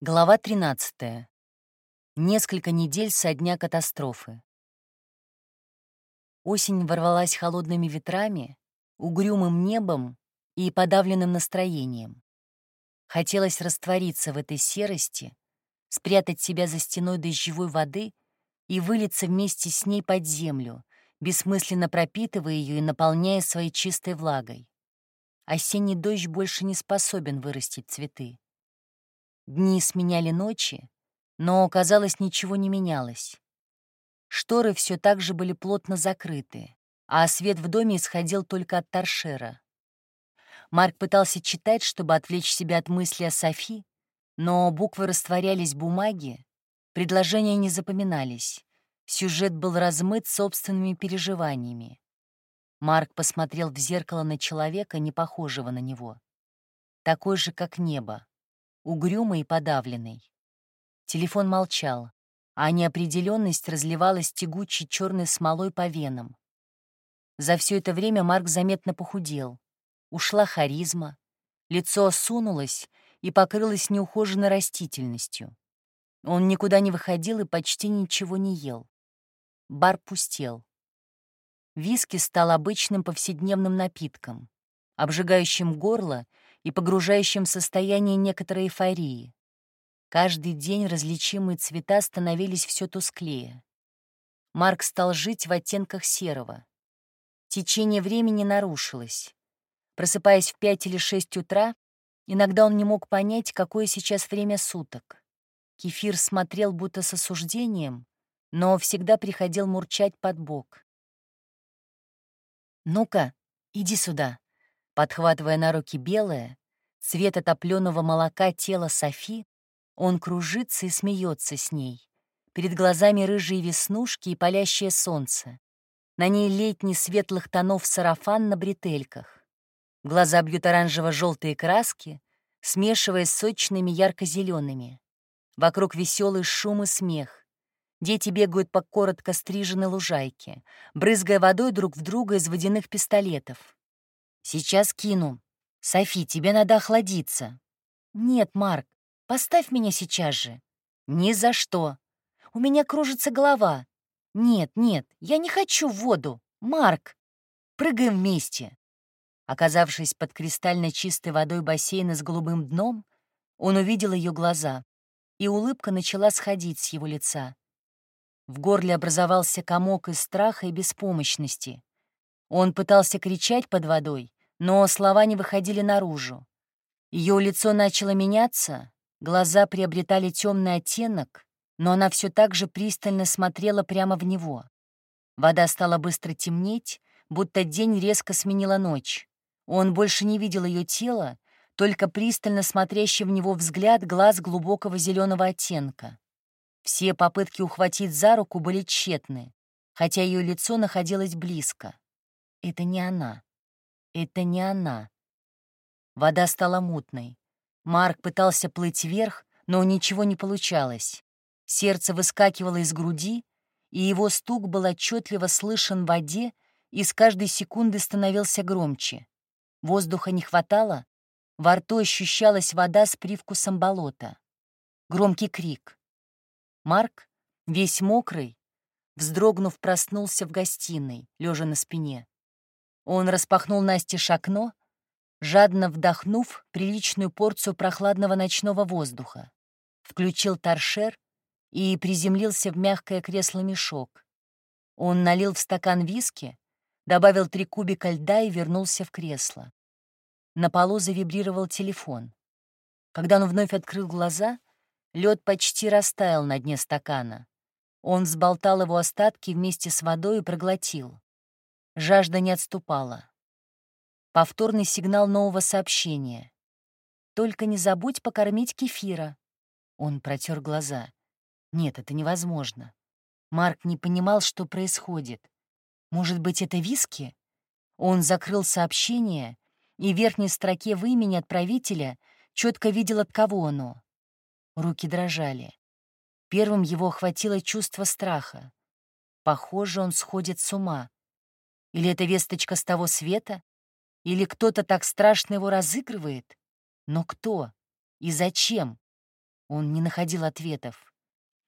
Глава 13. Несколько недель со дня катастрофы. Осень ворвалась холодными ветрами, угрюмым небом и подавленным настроением. Хотелось раствориться в этой серости, спрятать себя за стеной дождевой воды и вылиться вместе с ней под землю, бессмысленно пропитывая ее и наполняя своей чистой влагой. Осенний дождь больше не способен вырастить цветы. Дни сменяли ночи, но, казалось, ничего не менялось. Шторы все так же были плотно закрыты, а свет в доме исходил только от торшера. Марк пытался читать, чтобы отвлечь себя от мысли о Софи, но буквы растворялись в бумаге, предложения не запоминались, сюжет был размыт собственными переживаниями. Марк посмотрел в зеркало на человека, не похожего на него. Такой же, как небо, угрюмый и подавленный. Телефон молчал, а неопределенность разливалась тягучей черной смолой по венам. За все это время Марк заметно похудел. Ушла харизма, лицо осунулось и покрылось неухоженной растительностью. Он никуда не выходил и почти ничего не ел. Бар пустел. Виски стал обычным повседневным напитком, обжигающим горло и погружающим в состояние некоторой эйфории. Каждый день различимые цвета становились все тусклее. Марк стал жить в оттенках серого. Течение времени нарушилось. Просыпаясь в пять или шесть утра, иногда он не мог понять, какое сейчас время суток. Кефир смотрел будто с осуждением, но всегда приходил мурчать под бок. «Ну-ка, иди сюда», Подхватывая на руки белое, цвета топленого молока тело Софи, он кружится и смеется с ней. Перед глазами рыжие веснушки и палящее солнце. На ней летний светлых тонов сарафан на бретельках. Глаза бьют оранжево-желтые краски, смешиваясь с сочными ярко-зелеными. Вокруг веселый шум и смех. Дети бегают по коротко стриженной лужайке, брызгая водой друг в друга из водяных пистолетов. «Сейчас кину. Софи, тебе надо охладиться». «Нет, Марк, поставь меня сейчас же». «Ни за что. У меня кружится голова». «Нет, нет, я не хочу в воду. Марк, прыгаем вместе». Оказавшись под кристально чистой водой бассейна с голубым дном, он увидел ее глаза, и улыбка начала сходить с его лица. В горле образовался комок из страха и беспомощности. Он пытался кричать под водой, но слова не выходили наружу. Ее лицо начало меняться, глаза приобретали темный оттенок, но она все так же пристально смотрела прямо в него. Вода стала быстро темнеть, будто день резко сменила ночь. Он больше не видел ее тела, только пристально смотрящий в него взгляд глаз глубокого зеленого оттенка. Все попытки ухватить за руку были тщетны, хотя ее лицо находилось близко. Это не она. Это не она. Вода стала мутной. Марк пытался плыть вверх, но ничего не получалось. Сердце выскакивало из груди, и его стук был отчетливо слышен в воде и с каждой секунды становился громче. Воздуха не хватало, во рту ощущалась вода с привкусом болота. Громкий крик. Марк, весь мокрый, вздрогнув, проснулся в гостиной, лежа на спине. Он распахнул настежь окно, жадно вдохнув приличную порцию прохладного ночного воздуха, включил торшер и приземлился в мягкое кресло-мешок. Он налил в стакан виски, добавил три кубика льда и вернулся в кресло. На полу завибрировал телефон. Когда он вновь открыл глаза, лед почти растаял на дне стакана. Он взболтал его остатки вместе с водой и проглотил. Жажда не отступала. Повторный сигнал нового сообщения. «Только не забудь покормить кефира». Он протер глаза. Нет, это невозможно. Марк не понимал, что происходит. Может быть, это виски? Он закрыл сообщение, и в верхней строке в имени отправителя четко видел, от кого оно. Руки дрожали. Первым его охватило чувство страха. Похоже, он сходит с ума. Или это весточка с того света? Или кто-то так страшно его разыгрывает? Но кто? И зачем? Он не находил ответов.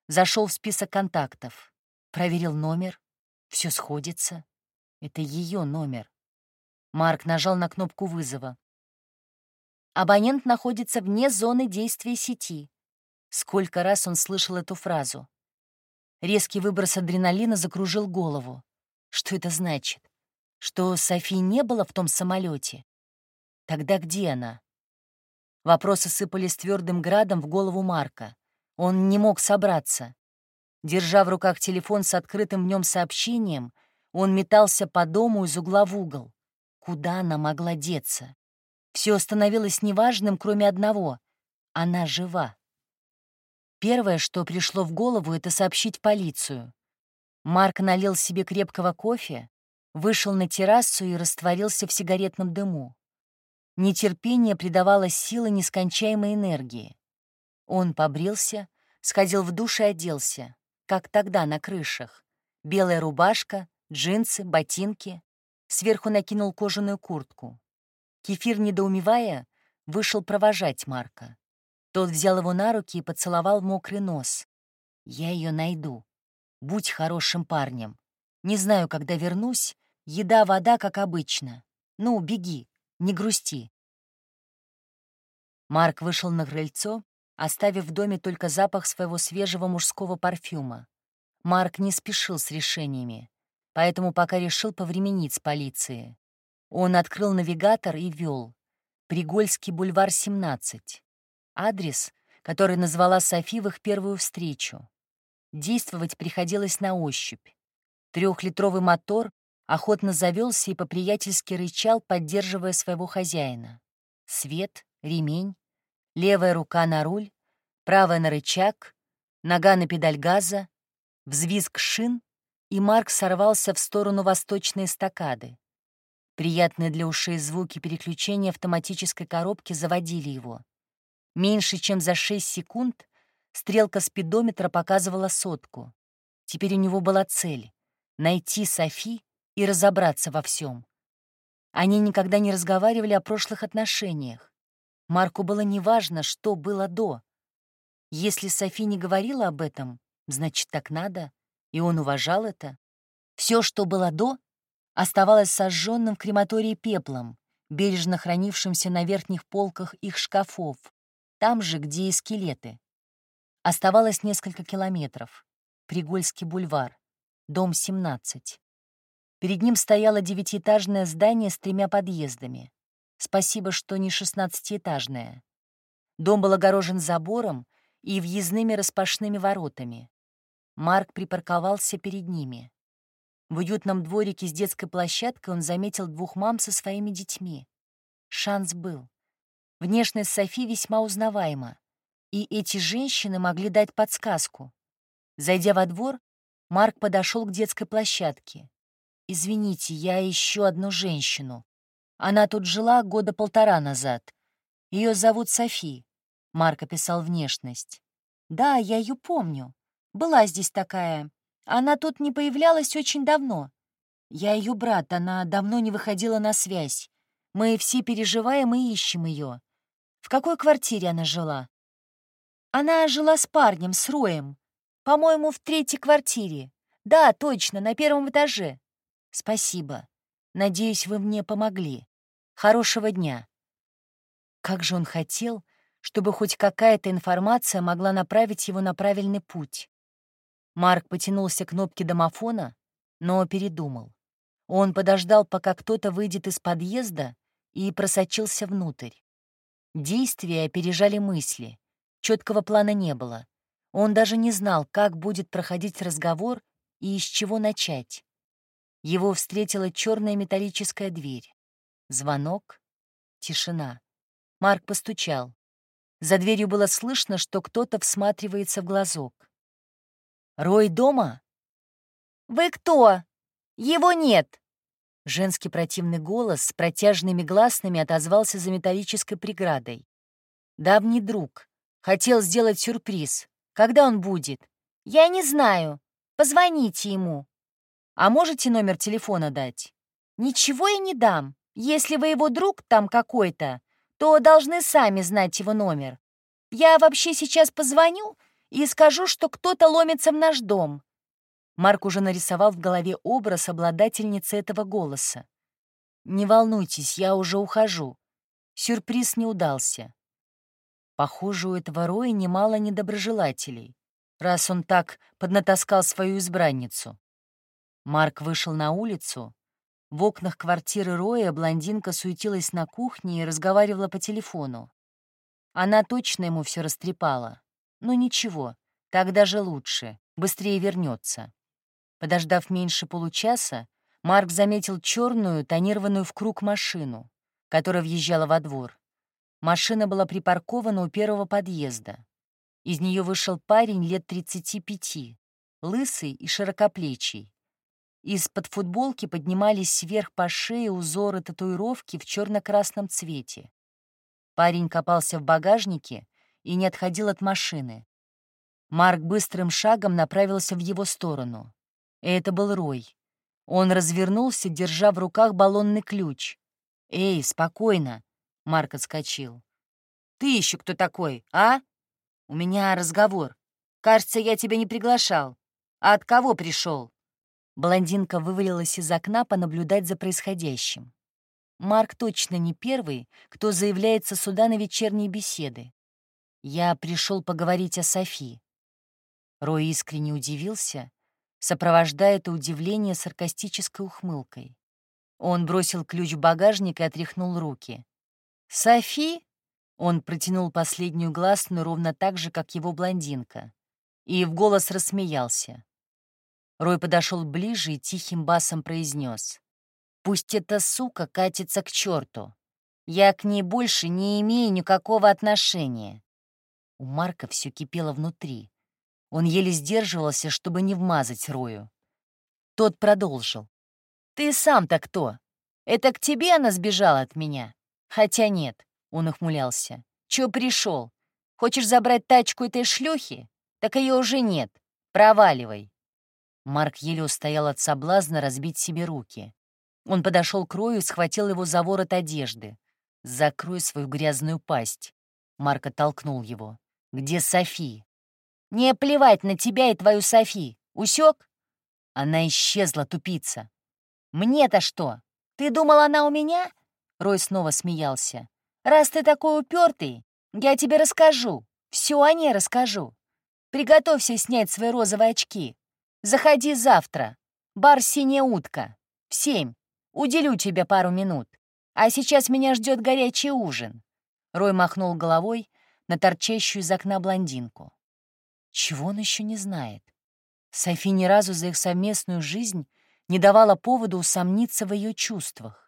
Зашел в список контактов. Проверил номер. Все сходится. Это ее номер. Марк нажал на кнопку вызова. Абонент находится вне зоны действия сети. Сколько раз он слышал эту фразу. Резкий выброс адреналина закружил голову. Что это значит? Что Софи не было в том самолете? Тогда где она? Вопросы сыпались твердым градом в голову Марка. Он не мог собраться. Держа в руках телефон с открытым в нем сообщением, он метался по дому из угла в угол. Куда она могла деться? Все становилось неважным, кроме одного — она жива. Первое, что пришло в голову, это сообщить полицию. Марк налил себе крепкого кофе, вышел на террасу и растворился в сигаретном дыму. Нетерпение придавало силы нескончаемой энергии. Он побрился, сходил в душ и оделся, как тогда на крышах. Белая рубашка, джинсы, ботинки. Сверху накинул кожаную куртку. Кефир, недоумевая, вышел провожать Марка. Тот взял его на руки и поцеловал мокрый нос. «Я ее найду. Будь хорошим парнем. Не знаю, когда вернусь. Еда, вода, как обычно. Ну, беги, не грусти». Марк вышел на крыльцо, оставив в доме только запах своего свежего мужского парфюма. Марк не спешил с решениями, поэтому пока решил повременить с полицией. Он открыл навигатор и ввел Пригольский бульвар, 17. Адрес, который назвала Софи в их первую встречу. Действовать приходилось на ощупь. Трехлитровый мотор охотно завелся и по-приятельски рычал, поддерживая своего хозяина. Свет, ремень, левая рука на руль, правая на рычаг, нога на педаль газа, взвизг шин, и Марк сорвался в сторону восточной эстакады. Приятные для ушей звуки переключения автоматической коробки заводили его. Меньше чем за 6 секунд стрелка спидометра показывала сотку. Теперь у него была цель — найти Софи и разобраться во всем. Они никогда не разговаривали о прошлых отношениях. Марку было неважно, что было до. Если Софи не говорила об этом, значит, так надо, и он уважал это. Все, что было до, оставалось сожженным в крематории пеплом, бережно хранившимся на верхних полках их шкафов, там же, где и скелеты. Оставалось несколько километров. Пригольский бульвар, дом 17. Перед ним стояло девятиэтажное здание с тремя подъездами. Спасибо, что не шестнадцатиэтажное. Дом был огорожен забором и въездными распашными воротами. Марк припарковался перед ними. В уютном дворике с детской площадкой он заметил двух мам со своими детьми. Шанс был. Внешность Софи весьма узнаваема, и эти женщины могли дать подсказку. Зайдя во двор, Марк подошел к детской площадке. «Извините, я ищу одну женщину. Она тут жила года полтора назад. Ее зовут Софи», — Марк описал внешность. «Да, я ее помню. Была здесь такая. Она тут не появлялась очень давно. Я ее брат, она давно не выходила на связь. Мы все переживаем и ищем ее. В какой квартире она жила? Она жила с парнем, с Роем. По-моему, в третьей квартире. Да, точно, на первом этаже. Спасибо. Надеюсь, вы мне помогли. Хорошего дня. Как же он хотел, чтобы хоть какая-то информация могла направить его на правильный путь. Марк потянулся к кнопке домофона, но передумал. Он подождал, пока кто-то выйдет из подъезда, и просочился внутрь. Действия опережали мысли. Четкого плана не было. Он даже не знал, как будет проходить разговор и из чего начать. Его встретила черная металлическая дверь. Звонок, тишина. Марк постучал. За дверью было слышно, что кто-то всматривается в глазок. Рой дома?» «Вы кто? Его нет!» Женский противный голос с протяжными гласными отозвался за металлической преградой. «Давний друг. Хотел сделать сюрприз. Когда он будет?» «Я не знаю. Позвоните ему». «А можете номер телефона дать?» «Ничего я не дам. Если вы его друг там какой-то, то должны сами знать его номер. Я вообще сейчас позвоню и скажу, что кто-то ломится в наш дом». Марк уже нарисовал в голове образ обладательницы этого голоса. «Не волнуйтесь, я уже ухожу. Сюрприз не удался». Похоже, у этого Роя немало недоброжелателей, раз он так поднатаскал свою избранницу. Марк вышел на улицу. В окнах квартиры Роя блондинка суетилась на кухне и разговаривала по телефону. Она точно ему все растрепала. Но ничего, так даже лучше, быстрее вернется. Подождав меньше получаса, Марк заметил черную, тонированную в круг машину, которая въезжала во двор. Машина была припаркована у первого подъезда. Из нее вышел парень лет 35, лысый и широкоплечий. Из-под футболки поднимались вверх по шее узоры татуировки в черно-красном цвете. Парень копался в багажнике и не отходил от машины. Марк быстрым шагом направился в его сторону. Это был Рой. Он развернулся, держа в руках баллонный ключ. «Эй, спокойно!» — Марк отскочил. «Ты еще кто такой, а? У меня разговор. Кажется, я тебя не приглашал. А от кого пришел? Блондинка вывалилась из окна понаблюдать за происходящим. Марк точно не первый, кто заявляется сюда на вечерние беседы. Я пришел поговорить о Софи. Рой искренне удивился, сопровождая это удивление саркастической ухмылкой. Он бросил ключ в багажник и отряхнул руки. «Софи?» Он протянул последнюю гласную ровно так же, как его блондинка, и в голос рассмеялся. Рой подошел ближе и тихим басом произнес: «Пусть эта сука катится к черту. Я к ней больше не имею никакого отношения». У Марка все кипело внутри. Он еле сдерживался, чтобы не вмазать Рою. Тот продолжил. «Ты сам-то кто? Это к тебе она сбежала от меня? Хотя нет», — он ухмылялся. «Чё пришел? Хочешь забрать тачку этой шлюхи? Так ее уже нет. Проваливай». Марк еле устоял от соблазна разбить себе руки. Он подошел к Рою и схватил его за ворот одежды. «Закрой свою грязную пасть!» Марк оттолкнул его. «Где Софи?» «Не плевать на тебя и твою Софи! Усек?» Она исчезла, тупица. «Мне-то что? Ты думал, она у меня?» Рой снова смеялся. «Раз ты такой упертый, я тебе расскажу. Все о ней расскажу. Приготовься снять свои розовые очки. Заходи завтра. Бар «Синяя утка». В семь. Уделю тебе пару минут. А сейчас меня ждет горячий ужин». Рой махнул головой на торчащую из окна блондинку. Чего он еще не знает? Софи ни разу за их совместную жизнь не давала повода усомниться в ее чувствах.